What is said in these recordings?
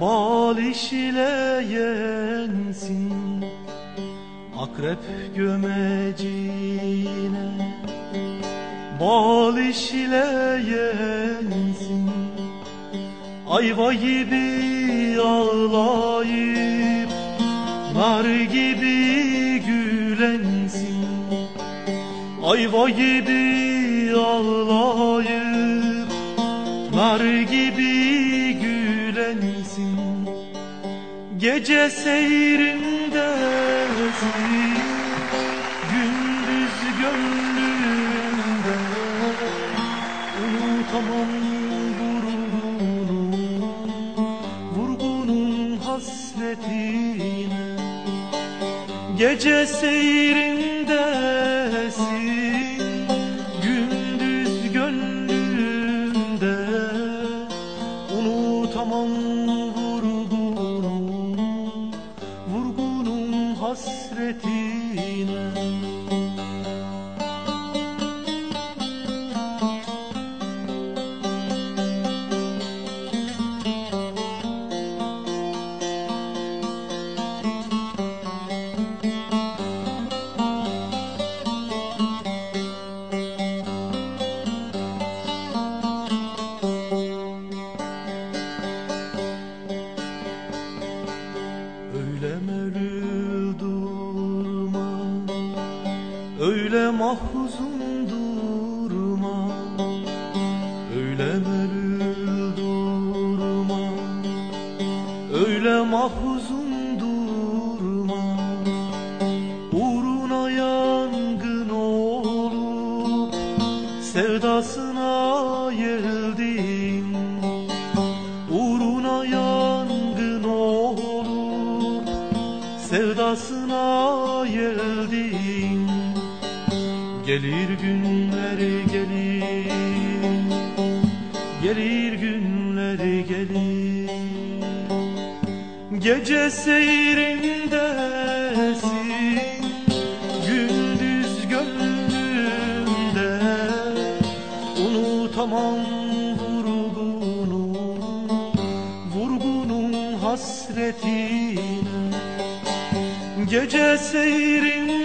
Bal işleyensin Akrep gömecine. Bal işleyensin Ayva gibi ağlayıp Nar gibi gülensin. Ayva gibi ağlayıp Nar gibi gülensin Gece seyrindesin Gündüz gönlümde Unutamam vurgunun Vurgunun hasretine Gece seyrindesin hasretine. Öyle melül Öyle mahzun durma Öyle melül durma Öyle mahzun durma Uğruna yangın olup Sevdasına yerildim Uğruna yangın olup Sevdasına yerildim Gelir günler gelir. Gelir günler gelir. Gece seyrindesin Gündüz gönlümde. Unutamam vurgunun Vurgunun hasretine Gece seyrindesin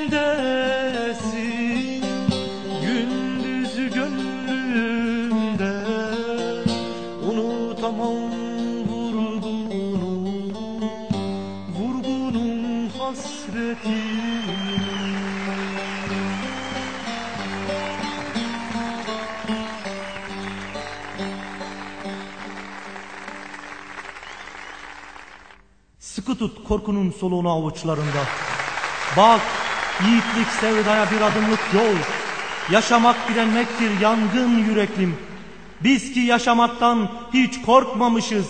Unutamam vurgunun Vurgunun hasretine Sıkı tut korkunun soluğunu avuçlarında. Bak yiğitlik sevdaya bir adımlık yol. Yaşamak direnmektir yangın yüreklim. Biz ki yaşamaktan hiç korkmamışız.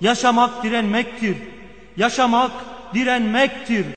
Yaşamak direnmektir. Yaşamak direnmektir.